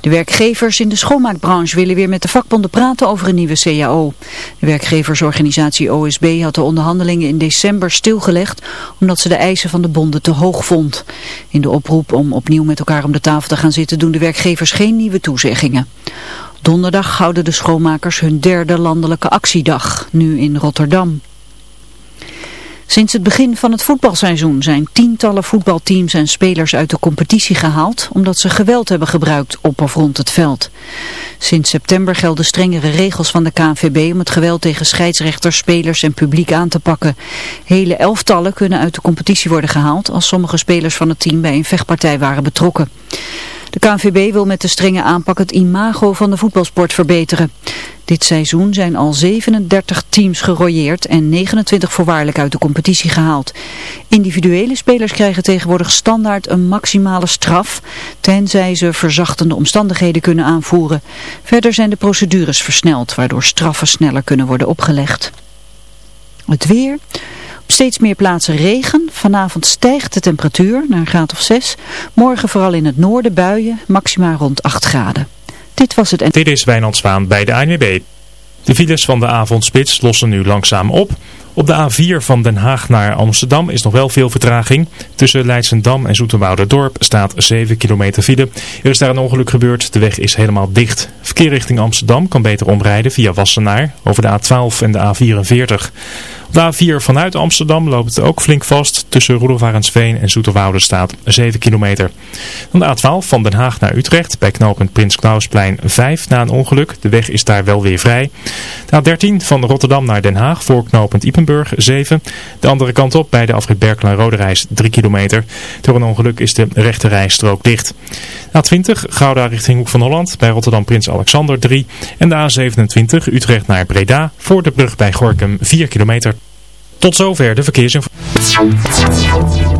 De werkgevers in de schoonmaakbranche willen weer met de vakbonden praten over een nieuwe CAO. De werkgeversorganisatie OSB had de onderhandelingen in december stilgelegd omdat ze de eisen van de bonden te hoog vond. In de oproep om opnieuw met elkaar om de tafel te gaan zitten doen de werkgevers geen nieuwe toezeggingen. Donderdag houden de schoonmakers hun derde landelijke actiedag, nu in Rotterdam. Sinds het begin van het voetbalseizoen zijn tientallen voetbalteams en spelers uit de competitie gehaald omdat ze geweld hebben gebruikt op of rond het veld. Sinds september gelden strengere regels van de KNVB om het geweld tegen scheidsrechters, spelers en publiek aan te pakken. Hele elftallen kunnen uit de competitie worden gehaald als sommige spelers van het team bij een vechtpartij waren betrokken. De KNVB wil met de strenge aanpak het imago van de voetbalsport verbeteren. Dit seizoen zijn al 37 teams gerooieerd en 29 voorwaardelijk uit de competitie gehaald. Individuele spelers krijgen tegenwoordig standaard een maximale straf, tenzij ze verzachtende omstandigheden kunnen aanvoeren. Verder zijn de procedures versneld, waardoor straffen sneller kunnen worden opgelegd. Het weer... Steeds meer plaatsen regen. Vanavond stijgt de temperatuur naar een graad of 6. Morgen vooral in het noorden buien, maximaal rond 8 graden. Dit was het... Dit is Wijnand Zwaan bij de ANWB. De files van de avondspits lossen nu langzaam op. Op de A4 van Den Haag naar Amsterdam is nog wel veel vertraging. Tussen Leidsendam en Dorp staat 7 kilometer file. Er is daar een ongeluk gebeurd. De weg is helemaal dicht. Verkeer richting Amsterdam kan beter omrijden via Wassenaar over de A12 en de A44. Op de A4 vanuit Amsterdam loopt het ook flink vast. Tussen Roelofarensveen en Zoeterwoude staat 7 kilometer. Dan de A12 van Den Haag naar Utrecht bij knooppunt Prins Klausplein 5 na een ongeluk. De weg is daar wel weer vrij. De A13 van Rotterdam naar Den Haag voor knooppunt Ipenburg 7. De andere kant op bij de afrit Berkel en Roderijs 3 kilometer. Door een ongeluk is de rechte rijstrook dicht. A20 Gouda richting Hoek van Holland bij Rotterdam Prins Alexander 3. En de A27 Utrecht naar Breda voor de brug bij Gorkum 4 kilometer. Tot zover de verkeersinformatie.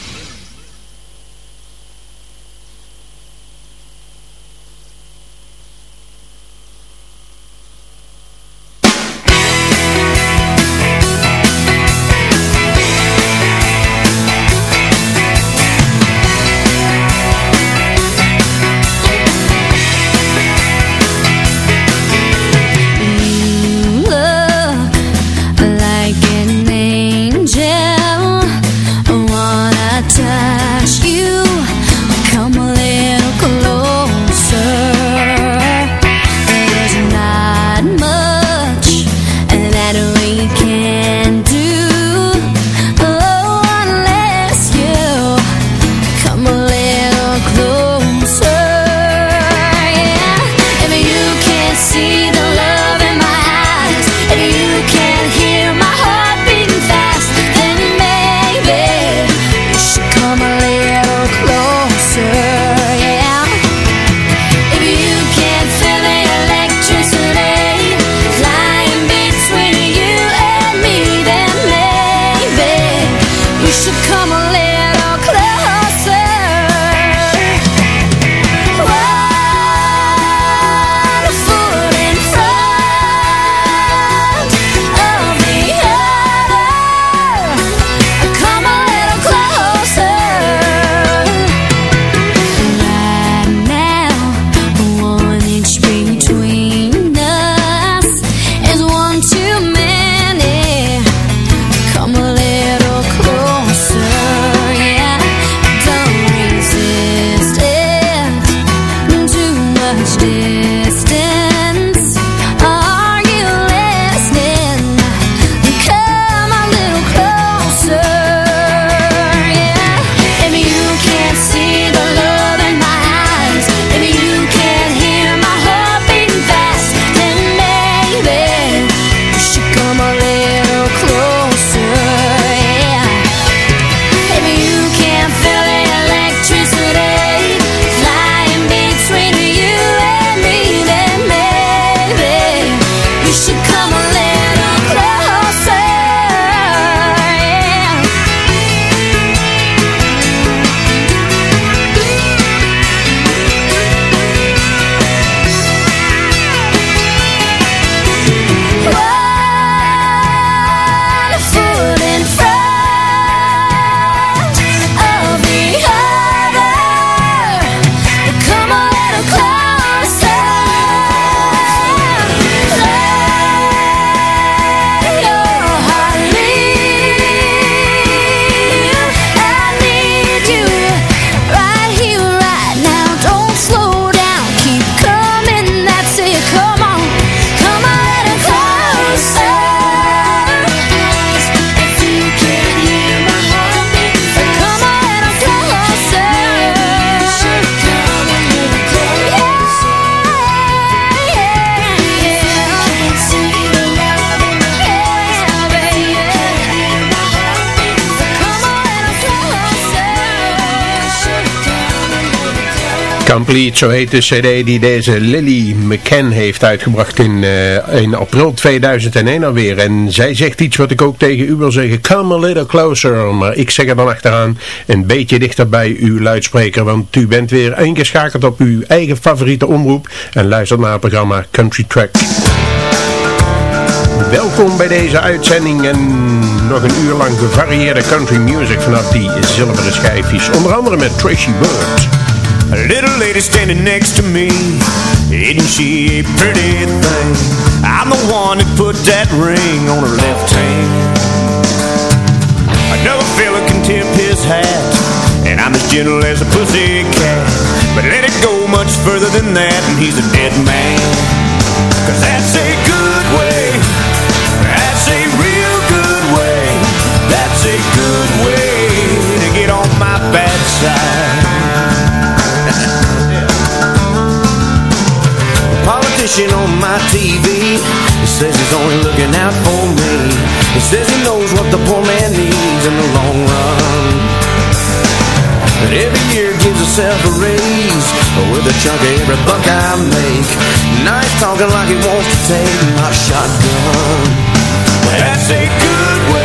Complete, zo heet de cd die deze Lily McCann heeft uitgebracht in, uh, in april 2001 alweer. En zij zegt iets wat ik ook tegen u wil zeggen, come a little closer. Maar ik zeg er dan achteraan, een beetje dichter bij uw luidspreker, want u bent weer ingeschakeld op uw eigen favoriete omroep en luistert naar het programma Country Track. Welkom bij deze uitzending en nog een uur lang gevarieerde country music vanaf die zilveren schijfjes. Onder andere met Tracy Bird. A little lady standing next to me. Isn't she a pretty thing? I'm the one that put that ring on her left hand. Another fella can tip his hat And I'm as gentle as a pussy cat. But let it go much further than that And he's a dead man. Cause that's a good way That's a real good way That's a good way To get on my bad side politician on my TV He says he's only looking out for me. He says he knows what the poor man needs in the long run. But every year gives himself a raise With a chunk of every buck I make. He's talking like he wants to take my shotgun. That's a good way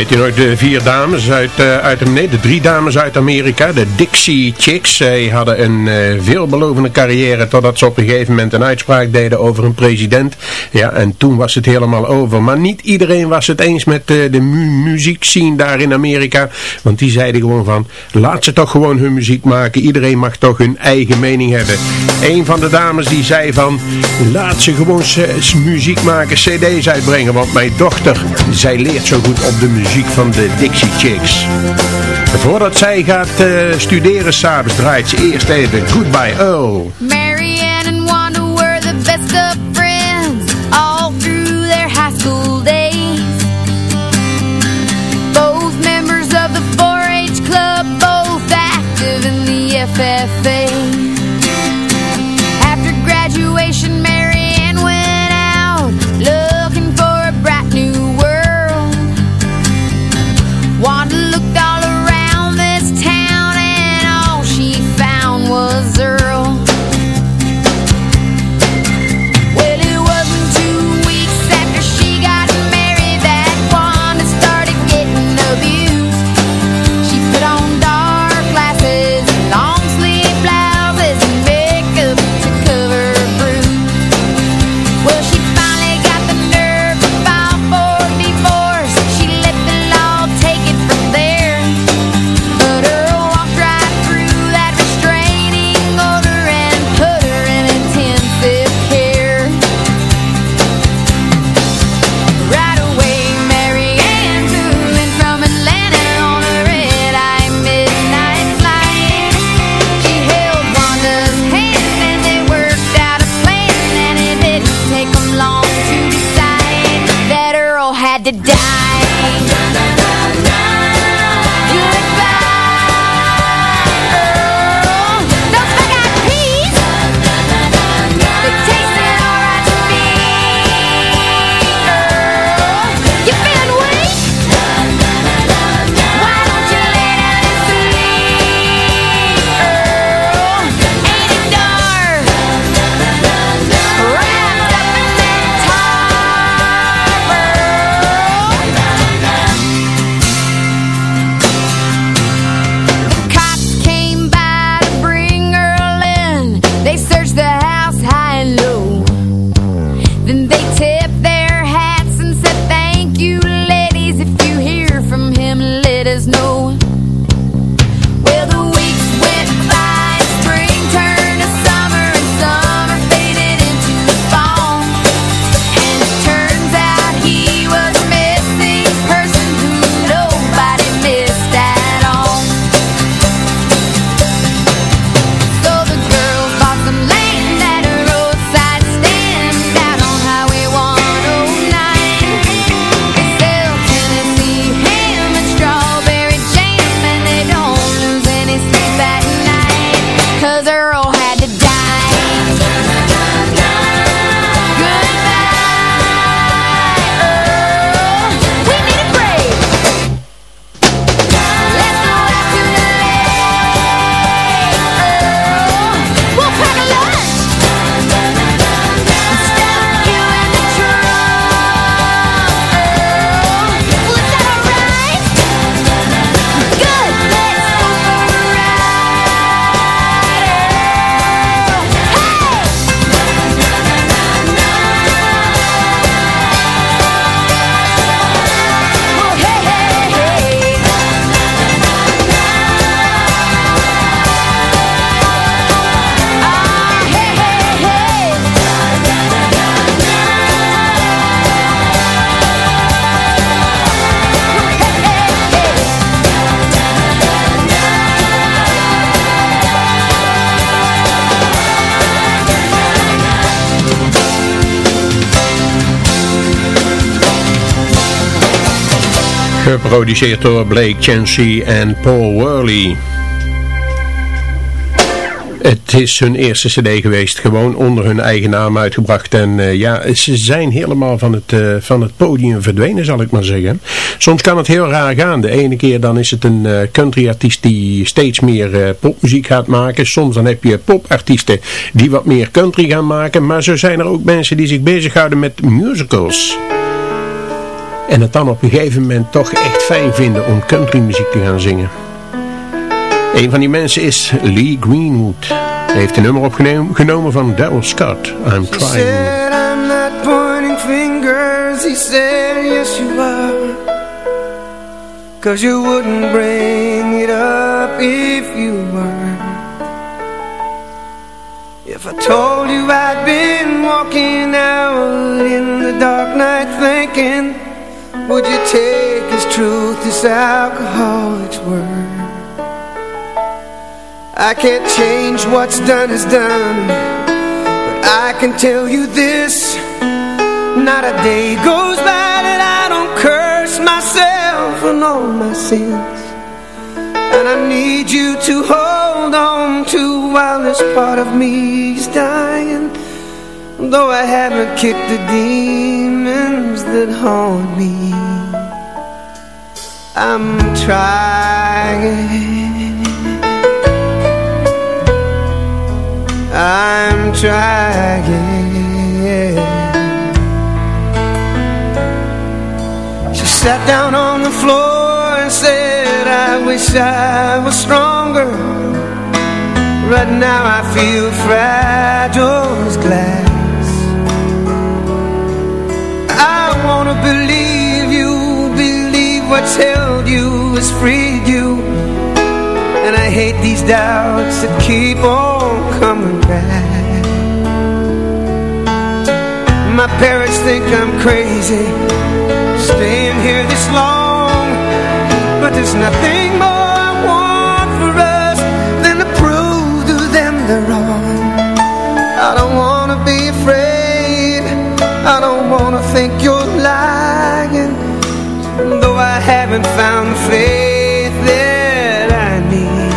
Weet je de vier dames uit, uh, uit nee, de drie dames uit Amerika, de Dixie Chicks. Zij hadden een uh, veelbelovende carrière totdat ze op een gegeven moment een uitspraak deden over een president. Ja, en toen was het helemaal over. Maar niet iedereen was het eens met uh, de mu muziekscene daar in Amerika. Want die zeiden gewoon van, laat ze toch gewoon hun muziek maken. Iedereen mag toch hun eigen mening hebben. Een van de dames die zei van, laat ze gewoon muziek maken, cd's uitbrengen. Want mijn dochter, zij leert zo goed op de muziek van de Dixie Chicks. Voordat zij gaat uh, studeren s'avonds draait ze eerst even Goodbye Earl. Marianne Geproduceerd door Blake Chansey en Paul Worley. Het is hun eerste cd geweest, gewoon onder hun eigen naam uitgebracht. En eh, ja, ze zijn helemaal van het, eh, van het podium verdwenen, zal ik maar zeggen. Soms kan het heel raar gaan. De ene keer dan is het een uh, countryartiest die steeds meer popmuziek gaat maken. Soms dan heb je popartiesten die wat meer country gaan maken. Maar zo zijn er ook mensen die zich bezighouden met musicals. En het dan op een gegeven moment toch echt fijn vinden om countrymuziek te gaan zingen. Een van die mensen is Lee Greenwood. Hij heeft een nummer opgenomen van Daryl Scott. I'm He trying. said I'm not pointing fingers He said yes you are Cause you wouldn't bring it up if you were If I told you I'd been walking out in the dark night thinking Would you take as truth this alcoholic's word? I can't change what's done is done But I can tell you this Not a day goes by that I don't curse myself and all my sins. And I need you to hold on to while this part of me is dying Though I haven't kicked the demons that haunt me I'm trying. I'm trying. She sat down on the floor and said I wish I was stronger. Right now I feel fragile as glass what's held you has freed you. And I hate these doubts that keep on coming back. My parents think I'm crazy. Staying here this long But there's nothing more haven't found the faith that I need.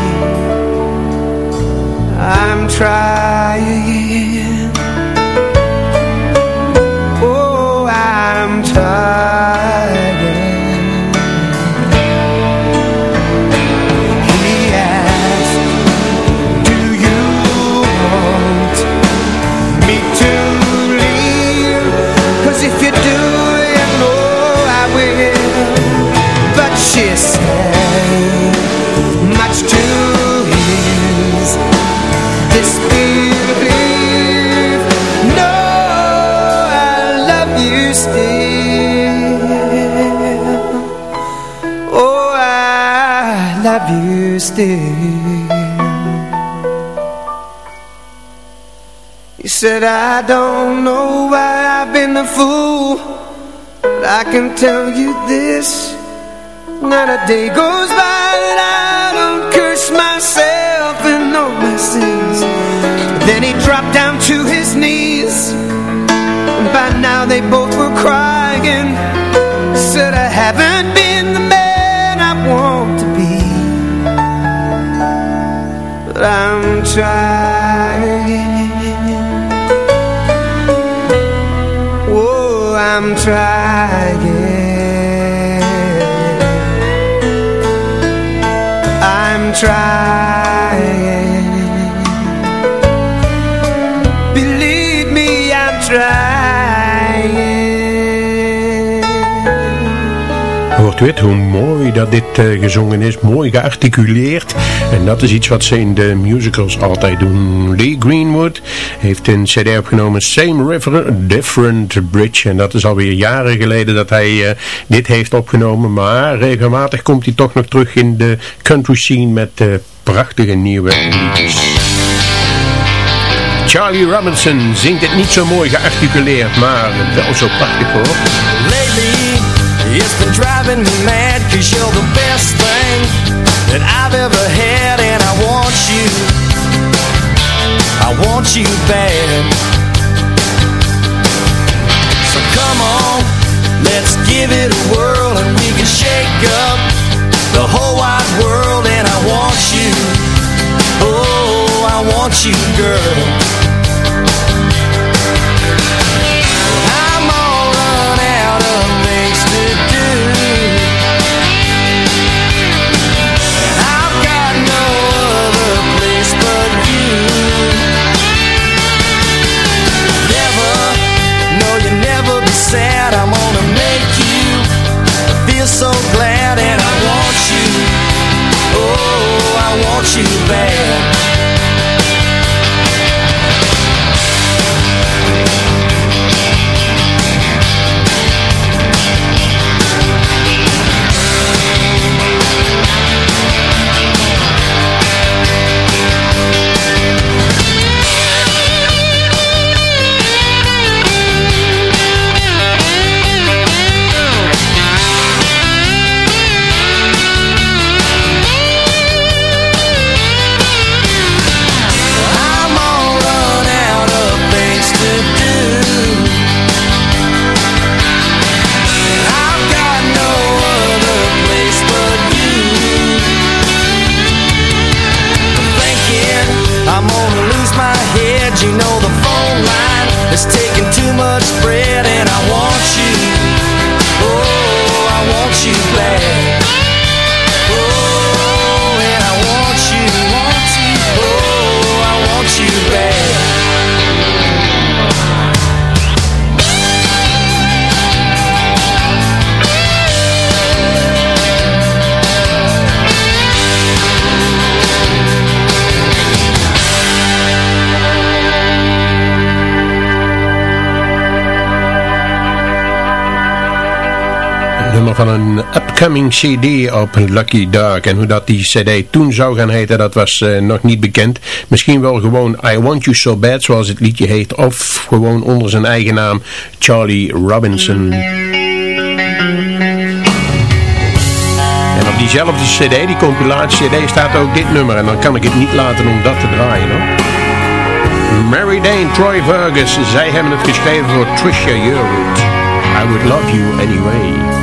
I'm trying love you still. He said, I don't know why I've been a fool But I can tell you this. Not a day goes by that I don't curse myself and all my sins. Then he dropped down to his knees And by now they both were crying. Said I haven't I'm trying. Oh, I'm trying Het, hoe mooi dat dit eh, gezongen is, mooi gearticuleerd. En dat is iets wat ze in de musicals altijd doen. Lee Greenwood heeft een cd opgenomen, Same River, Different Bridge. En dat is alweer jaren geleden dat hij eh, dit heeft opgenomen. Maar regelmatig komt hij toch nog terug in de country scene met eh, prachtige nieuwe liedjes. Charlie Robinson zingt het niet zo mooi gearticuleerd, maar wel zo prachtig hoor. It's been driving me mad Cause you're the best thing that I've ever had And I want you, I want you bad. So come on, let's give it a whirl And we can shake up the whole wide world And I want you, oh, I want you girl Coming cd op Lucky Dark. En hoe dat die cd toen zou gaan heten, dat was eh, nog niet bekend. Misschien wel gewoon I Want You So Bad, zoals het liedje heet. Of gewoon onder zijn eigen naam Charlie Robinson. En op diezelfde cd, die compilatie cd, staat ook dit nummer. En dan kan ik het niet laten om dat te draaien hoor. Mary Dane, Troy Vergus, zij hebben het geschreven voor Trisha Yearwood. I would love you anyway.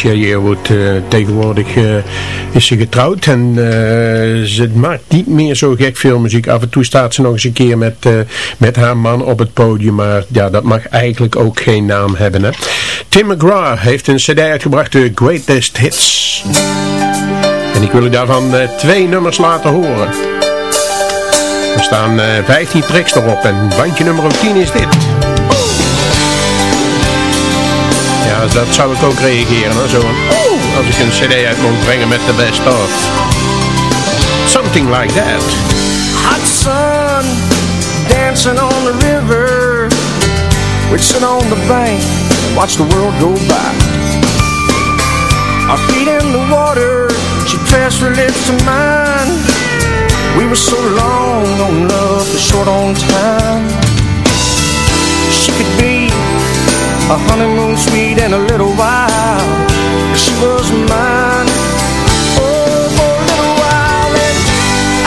Patricia Yearwood. Uh, tegenwoordig uh, is ze getrouwd en uh, ze maakt niet meer zo gek veel muziek. Af en toe staat ze nog eens een keer met, met haar man op het podium, maar ja, dat mag eigenlijk ook geen naam hebben. Hè? Tim McGraw heeft een cd uitgebracht, de Greatest Hits. En ik wil u daarvan twee nummers laten horen. Er staan 15 tracks erop en bandje nummer 10 is dit. Ja, dat zou ik ook reageren. Hoor. Zo oh, als ik een cd uit mocht brengen met de best of. Something like that. Hot sun, dancing on the river. We'd sit on the bank, watch the world go by. Our feet in the water, she pressed her lips to mine. We were so long on love, but short on time. A honeymoon sweet in a little while. She was mine. Oh, for a little while. And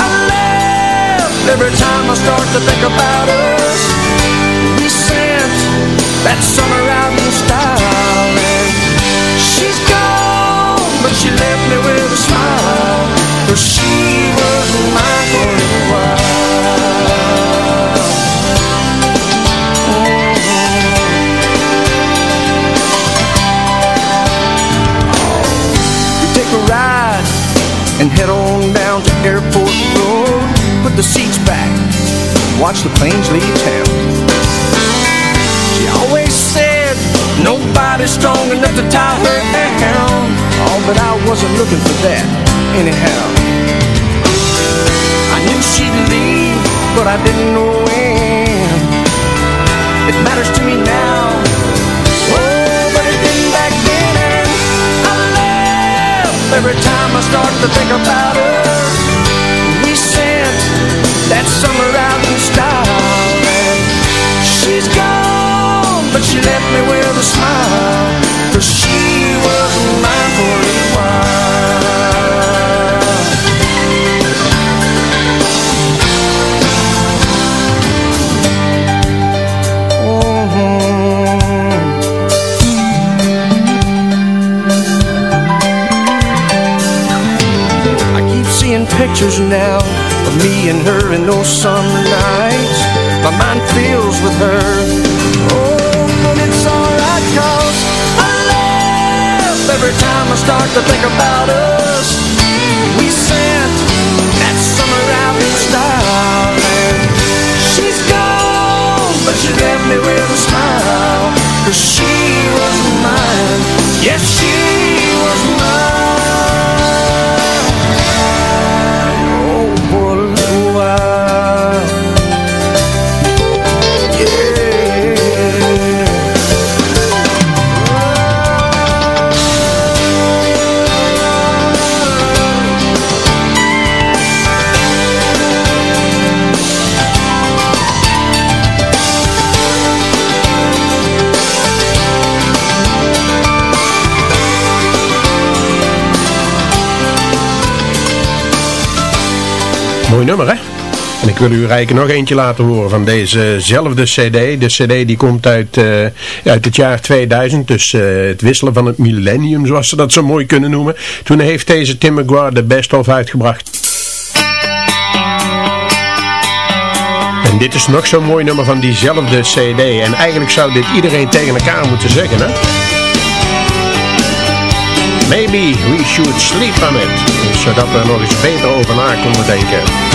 I laugh every time I start to think about us. We sent that summer out in style. And she's gone, but she left me with a smile. Cause she and head on down to Airport Road. Put the seats back, watch the planes leave town. She always said nobody's strong enough to tie her down. Oh, but I wasn't looking for that anyhow. I knew she'd leave, but I didn't know when. It matters to me now. Every time I start to think about her. We sent that summer out in style. And she's gone, but she left me with a smile. Cause she was mine pictures now of me and her in those summer nights. My mind fills with her. Oh, but it's alright cause I laugh every time I start to think about us. We sent that summer out in style and she's gone, but she left me with a smile. Cause she was mine. Yes, she was mine. Mooi nummer, hè? En ik wil u eigenlijk nog eentje laten horen van dezezelfde cd. De cd die komt uit, eh, uit het jaar 2000, dus eh, het wisselen van het millennium, zoals ze dat zo mooi kunnen noemen. Toen heeft deze Tim McGraw de best of uitgebracht. En dit is nog zo'n mooi nummer van diezelfde cd. En eigenlijk zou dit iedereen tegen elkaar moeten zeggen, hè? Maybe we should sleep on it. Zodat we er nog eens beter over na konden denken.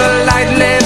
a lightning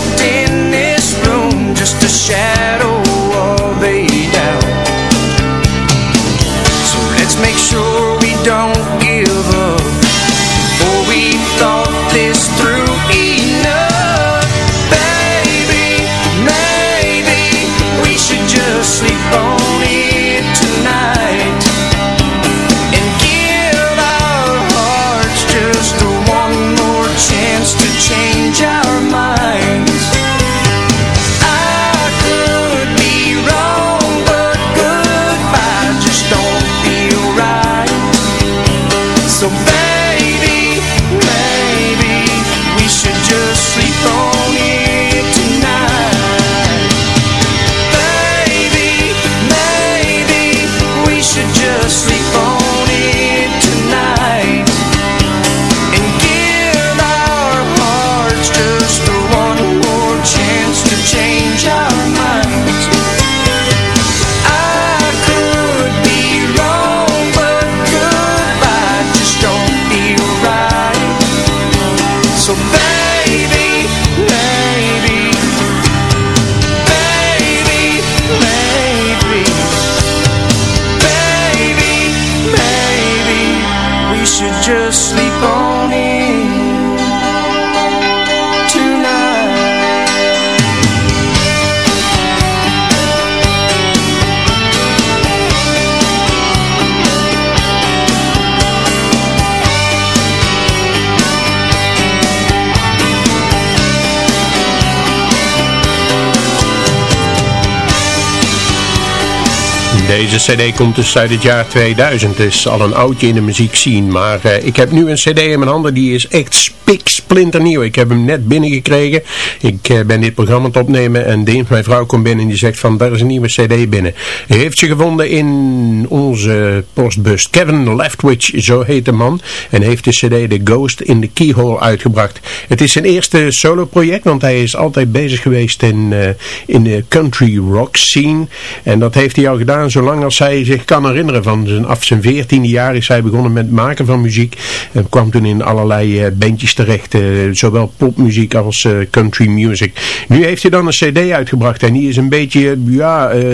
Deze cd komt dus uit het jaar 2000. Het is al een oudje in de muziek zien. Maar eh, ik heb nu een cd in mijn handen. Die is echt spik splinternieuw. Ik heb hem net binnengekregen. Ik eh, ben dit programma aan het opnemen. En Deens, mijn vrouw, komt binnen en die zegt van... Daar is een nieuwe cd binnen. Hij heeft ze gevonden in onze postbus. Kevin Leftwich, zo heet de man. En heeft de cd The Ghost in the Keyhole uitgebracht. Het is zijn eerste solo project. Want hij is altijd bezig geweest in, eh, in de country rock scene. En dat heeft hij al gedaan zolang als hij zich kan herinneren. Van zijn, af zijn veertiende jaar is hij begonnen met maken van muziek. En kwam toen in allerlei eh, bandjes terecht. Eh, zowel popmuziek als eh, country music. Nu heeft hij dan een cd uitgebracht. En die is een beetje, ja, eh,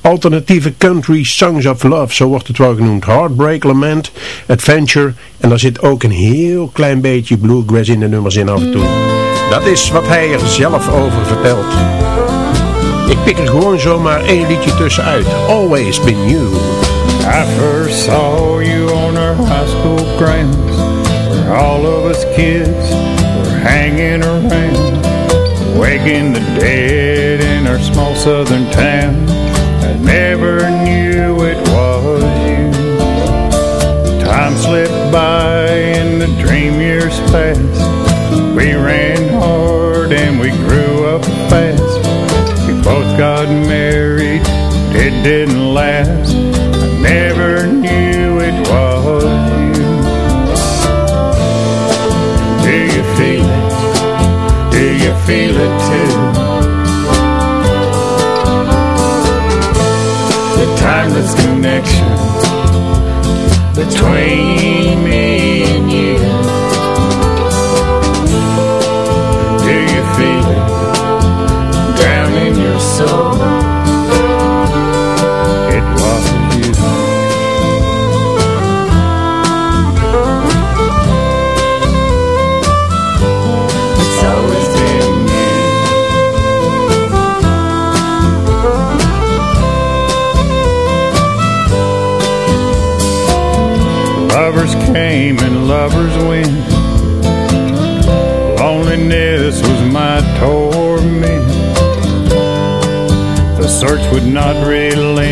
alternatieve country songs of love. Zo wordt het wel genoemd. Heartbreak, Lament, Adventure. En daar zit ook een heel klein beetje bluegrass in de nummers in af en toe. Dat is wat hij er zelf over vertelt. Ik pik er gewoon zomaar één liedje tussenuit. Always Been You. I first saw you on our high school grounds All of us kids were hanging around Waking the dead in our small southern town I never knew it was you. Time slipped by and the dream years passed We ran hard and we grew up fast. We both got married, it didn't last feel it too? The timeless connection between me and you Do you feel it down in your soul? Not relent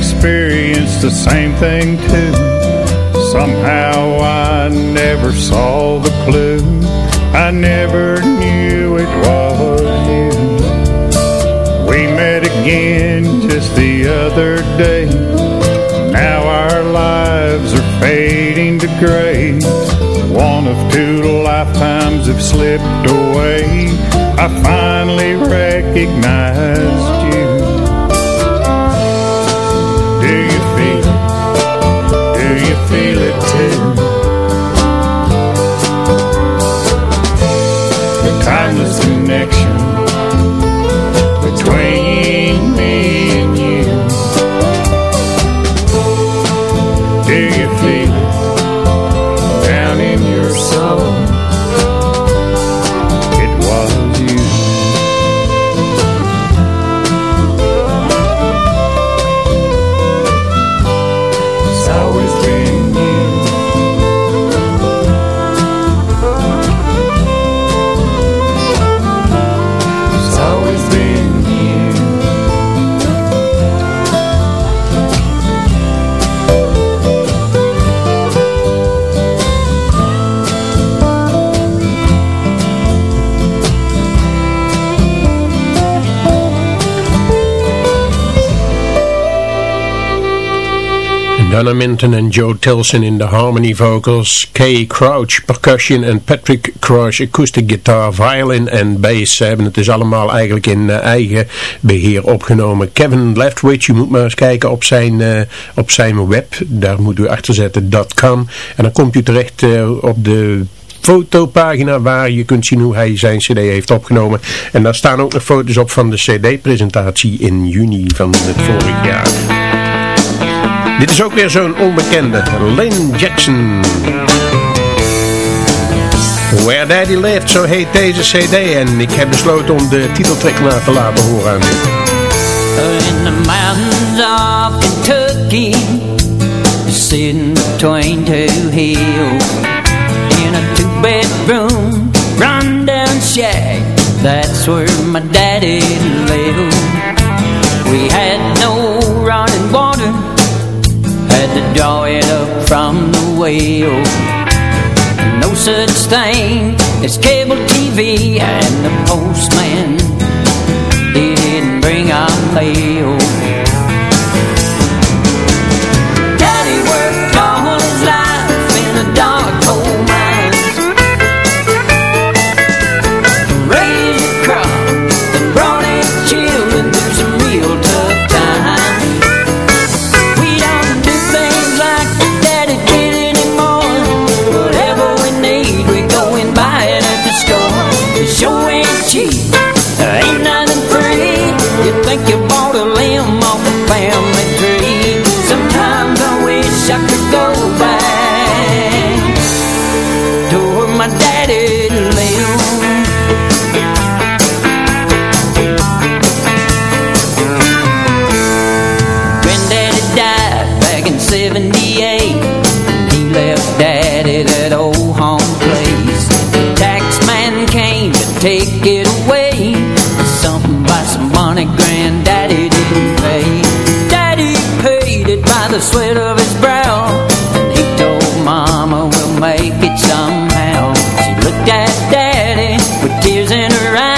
Did you experience the same thing too? Somehow I never saw the clue. I never knew it was you. We met again just the other day. Now our lives are fading to gray. One of two lifetimes have slipped away. I finally recognized feel it too? Donna Minton en Joe Tilson in de harmony vocals, Kay Crouch percussion en Patrick Crouch acoustic guitar, violin en bass. Ze hebben het dus allemaal eigenlijk in eh, eigen beheer opgenomen. Kevin Leftwich, je moet maar eens kijken op zijn, eh, op zijn web, daar moet u achter zetten, .com. En dan komt u terecht eh, op de fotopagina waar je kunt zien hoe hij zijn cd heeft opgenomen. En daar staan ook nog foto's op van de cd-presentatie in juni van het vorig jaar. Dit is ook weer zo'n onbekende, Lynn Jackson. Where Daddy Lived, zo heet deze cd. En ik heb besloten om de titeltrack na te laten horen aan. In the mountains of Kentucky Sitting between two hills In a two-bedroom run-down shack That's where my daddy lived We had no to draw it up from the well No such thing as cable TV And the postman he didn't bring our mail. Tears in her eyes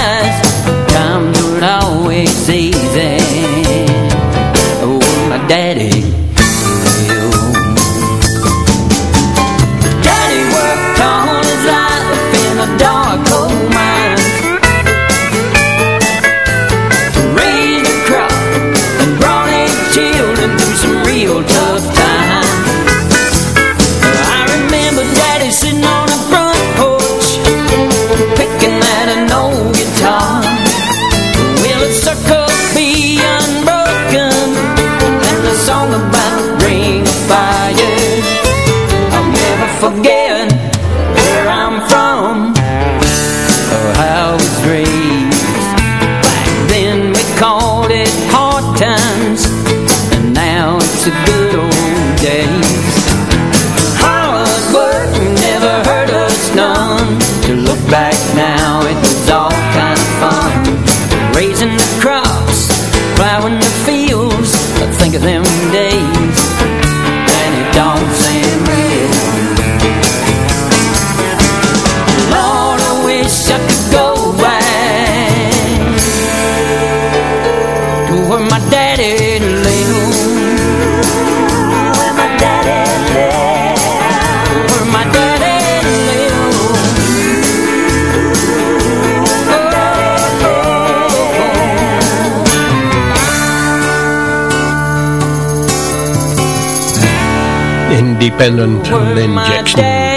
dependent and injection.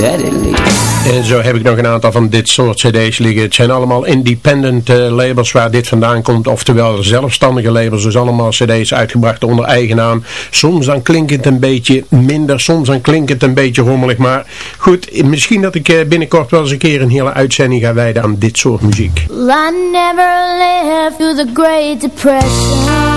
En zo heb ik nog een aantal van dit soort cd's liggen. Het zijn allemaal independent eh, labels waar dit vandaan komt. Oftewel zelfstandige labels. Dus allemaal cd's uitgebracht onder eigen naam. Soms dan klinkt het een beetje minder. Soms dan klinkt het een beetje rommelig. Maar goed, misschien dat ik eh, binnenkort wel eens een keer een hele uitzending ga wijden aan dit soort muziek. I never lived through the Great Depression.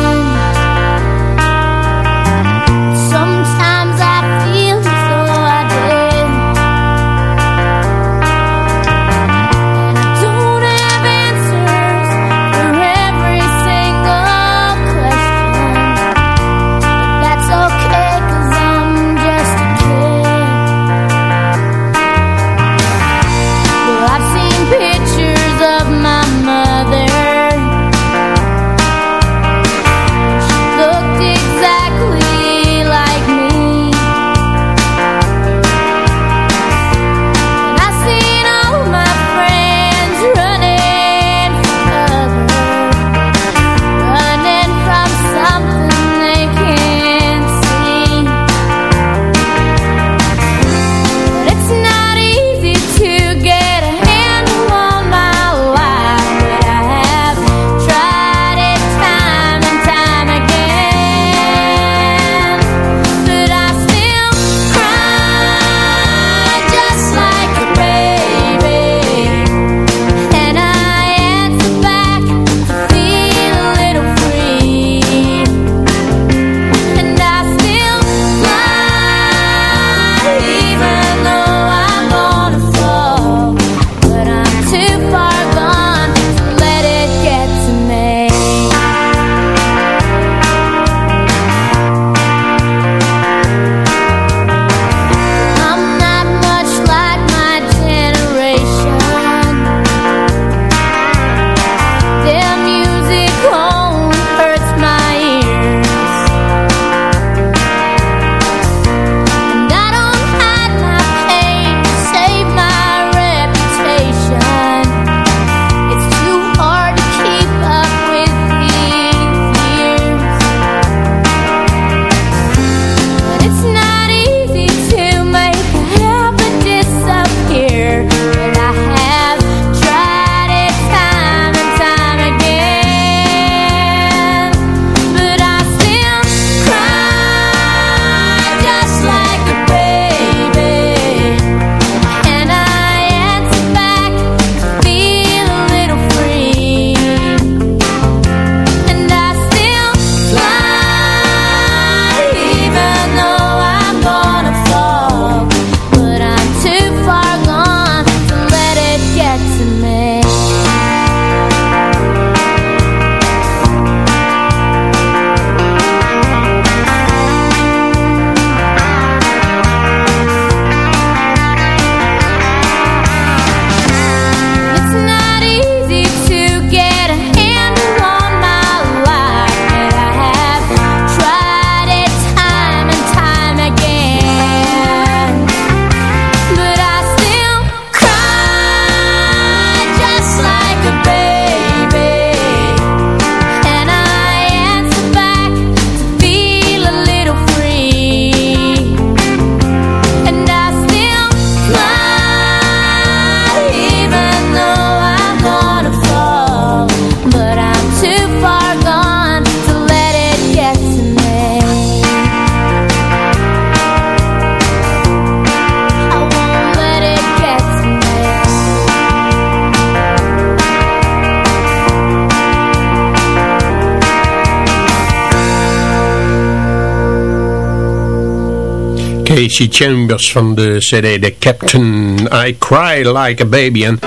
Casey Chambers van de CD The Captain I Cry Like a Baby. En,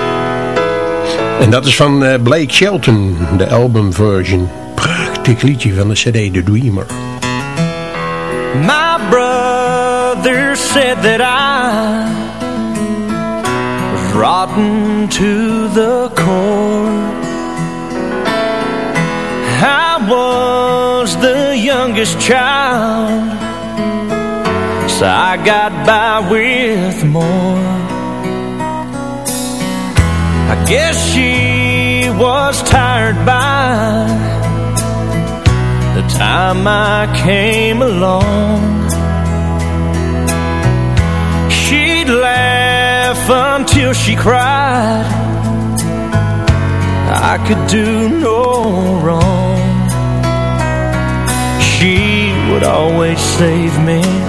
en dat is van eh, Blake Shelton, de albumversion. Prachtig liedje van de CD The Dreamer. My brother said that I was rotten to the core. I was the youngest child. guess I got by with more. I guess she was tired by The time I came along. She'd laugh until she cried. I could do no wrong. She would always save me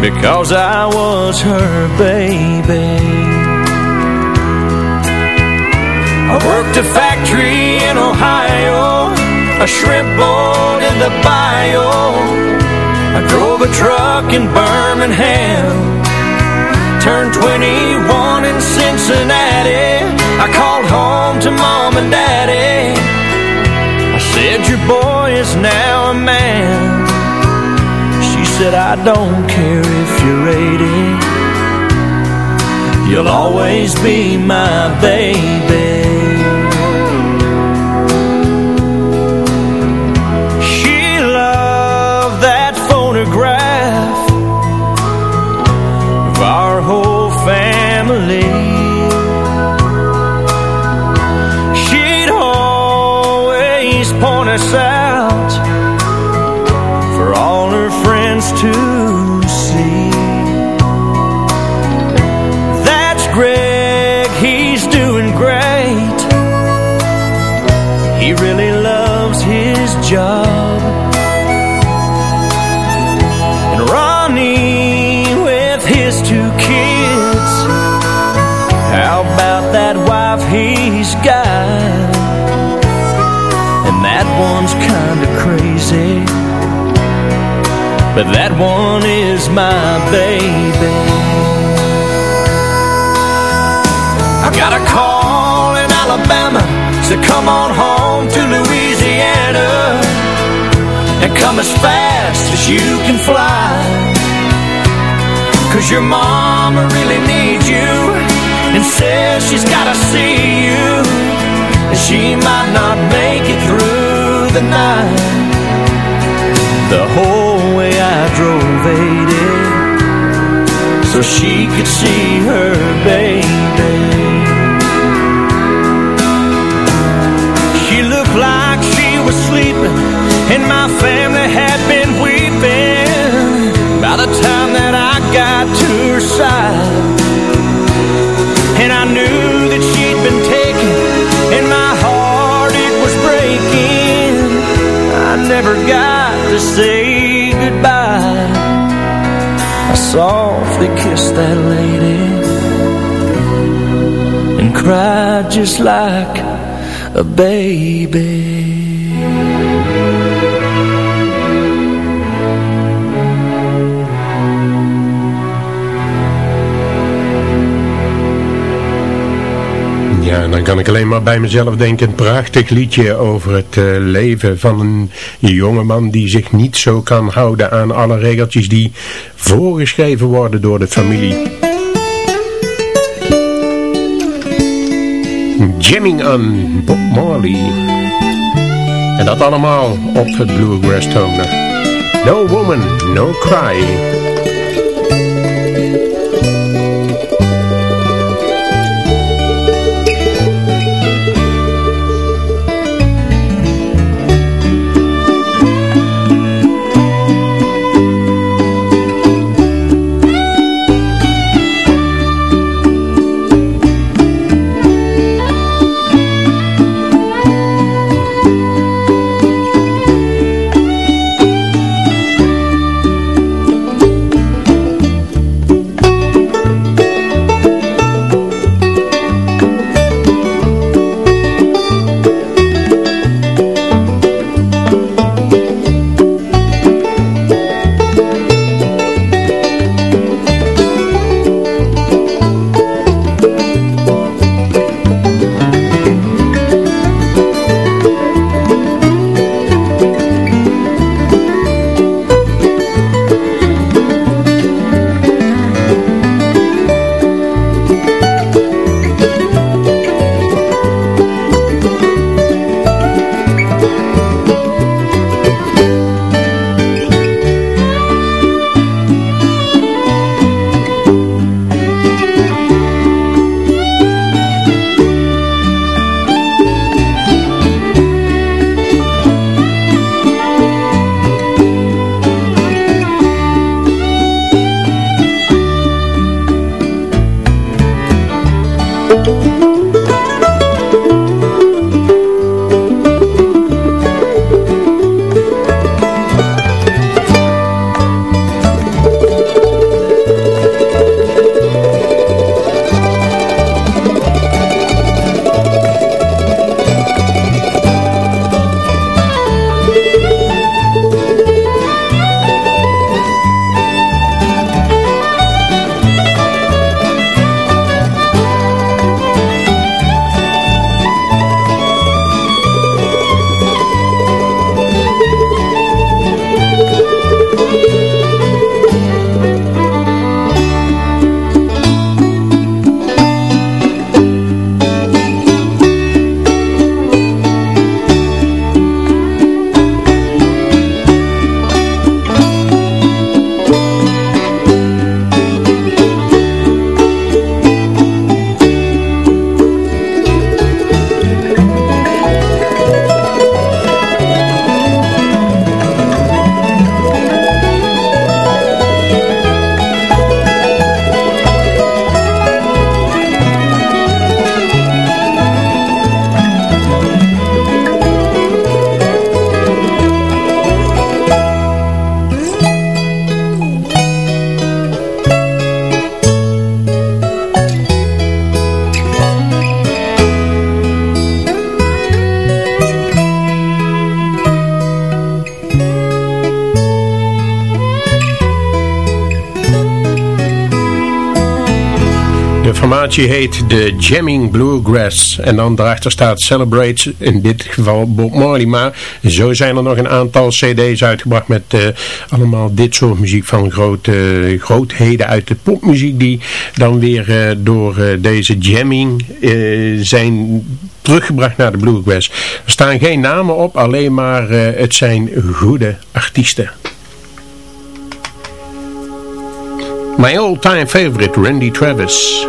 because I was her baby. I worked a factory in Ohio, a shrimp boat in the bio. I drove a truck in Birmingham, turned 21 in Cincinnati. I called home to mom and daddy. I said, Your boy is now a man. Said, I don't care if you're 80. You'll always be my baby. But that one is my baby. I got a call in Alabama. Said come on home to Louisiana. And come as fast as you can fly. Cause your mama really needs you. And says she's gotta see you. And she might not make it through the night. The whole way I drove 80 So she could see her baby. She looked like she was sleeping And my family had been weeping. By the time that I got to her side And I knew that she'd been taken And my heart, it was breaking. I never got to say goodbye. I softly kissed that lady And cried just like a baby Ja, en dan kan ik alleen maar bij mezelf denken, een prachtig liedje over het eh, leven van een jongeman die zich niet zo kan houden aan alle regeltjes die voorgeschreven worden door de familie. Jamming on Bob Marley. En dat allemaal op het Bluegrass Toner. No woman, no cry. Formatie heet de Jamming Bluegrass. En dan daarachter staat Celebrate, in dit geval Bob Marley. Maar zo zijn er nog een aantal cd's uitgebracht met eh, allemaal dit soort muziek van grote, grootheden uit de popmuziek. Die dan weer eh, door eh, deze jamming zijn teruggebracht naar de Bluegrass. Er staan geen namen op, alleen maar het zijn goede artiesten. My old-time favorite, Randy Travis.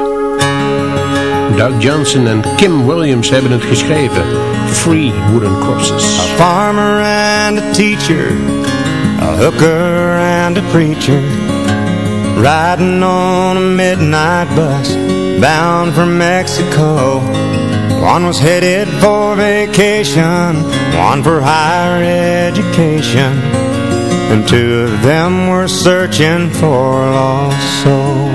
Doug Johnson en Kim Williams hebben het geschreven. Free Wooden Crosses. A farmer and a teacher, a hooker and a preacher, riding on a midnight bus, bound for Mexico. One was headed for vacation, one for higher education and two of them were searching for lost souls.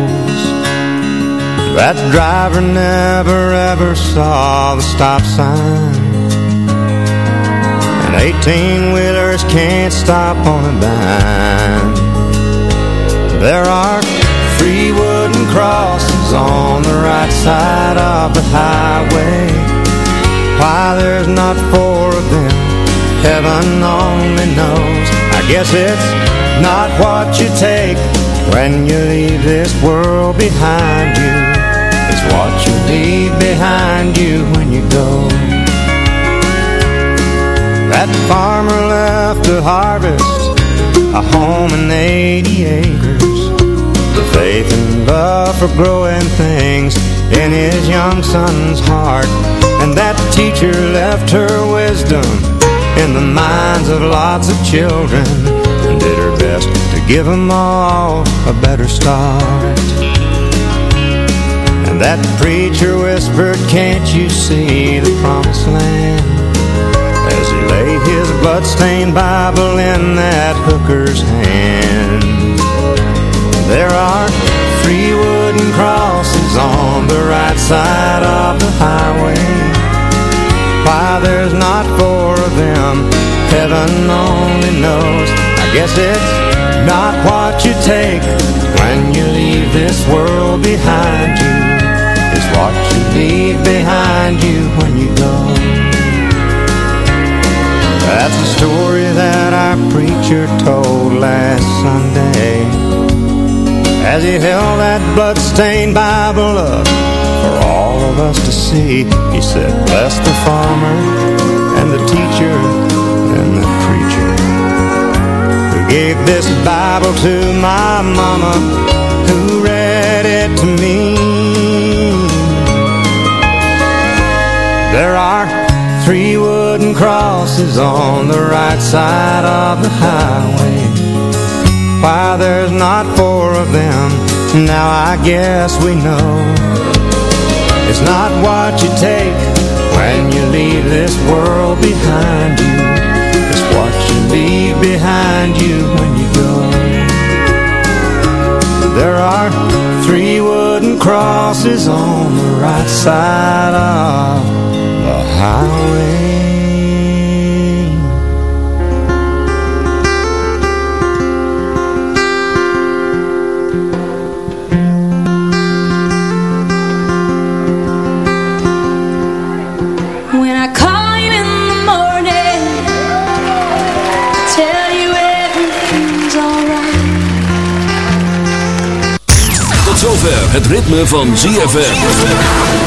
That driver never ever saw the stop sign. And 18-wheelers can't stop on a dime. There are three wooden crosses on the right side of the highway. Why there's not four of them, heaven only knows. I guess it's not what you take when you leave this world behind you. It's what you leave behind you when you go. That farmer left to harvest a home and 80 acres. The faith and love for growing things in his young son's heart. And that teacher left her wisdom in the minds of lots of children and did her best to give them all a better start. And that preacher whispered, can't you see the promised land? As he laid his bloodstained Bible in that hooker's hand. There are three wooden crosses on the right side of the highway why there's not four of them Heaven only knows I guess it's not what you take When you leave this world behind you what you leave behind you when you go That's the story that our preacher told last Sunday As he held that bloodstained Bible up for all of us to see. He said, bless the farmer and the teacher and the preacher who gave this Bible to my mama who read it to me. There are three wooden crosses on the right side of the highway. Why there's not four of them, now I guess we know. It's not what you take when you leave this world behind you. It's what you leave behind you when you go. There are three wooden crosses on the right side of the highway. When I call you in the morning, tell you everything's alright. Tot zover het ritme van ZFM.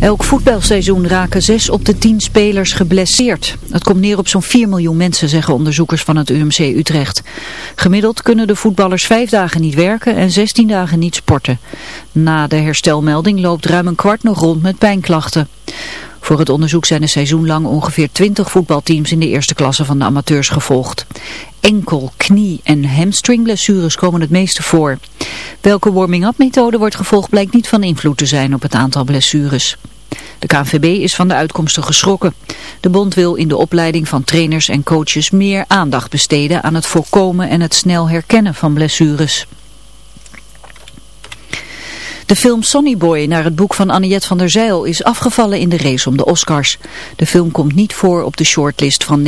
Elk voetbalseizoen raken 6 op de 10 spelers geblesseerd. Het komt neer op zo'n 4 miljoen mensen, zeggen onderzoekers van het UMC Utrecht. Gemiddeld kunnen de voetballers 5 dagen niet werken en 16 dagen niet sporten. Na de herstelmelding loopt ruim een kwart nog rond met pijnklachten. Voor het onderzoek zijn er seizoenlang ongeveer 20 voetbalteams in de eerste klasse van de amateurs gevolgd. Enkel, knie en hamstringblessures komen het meeste voor. Welke warming-up methode wordt gevolgd blijkt niet van invloed te zijn op het aantal blessures. De KNVB is van de uitkomsten geschrokken. De bond wil in de opleiding van trainers en coaches meer aandacht besteden aan het voorkomen en het snel herkennen van blessures. De film Sonny Boy naar het boek van Annette van der Zijl is afgevallen in de race om de Oscars. De film komt niet voor op de shortlist van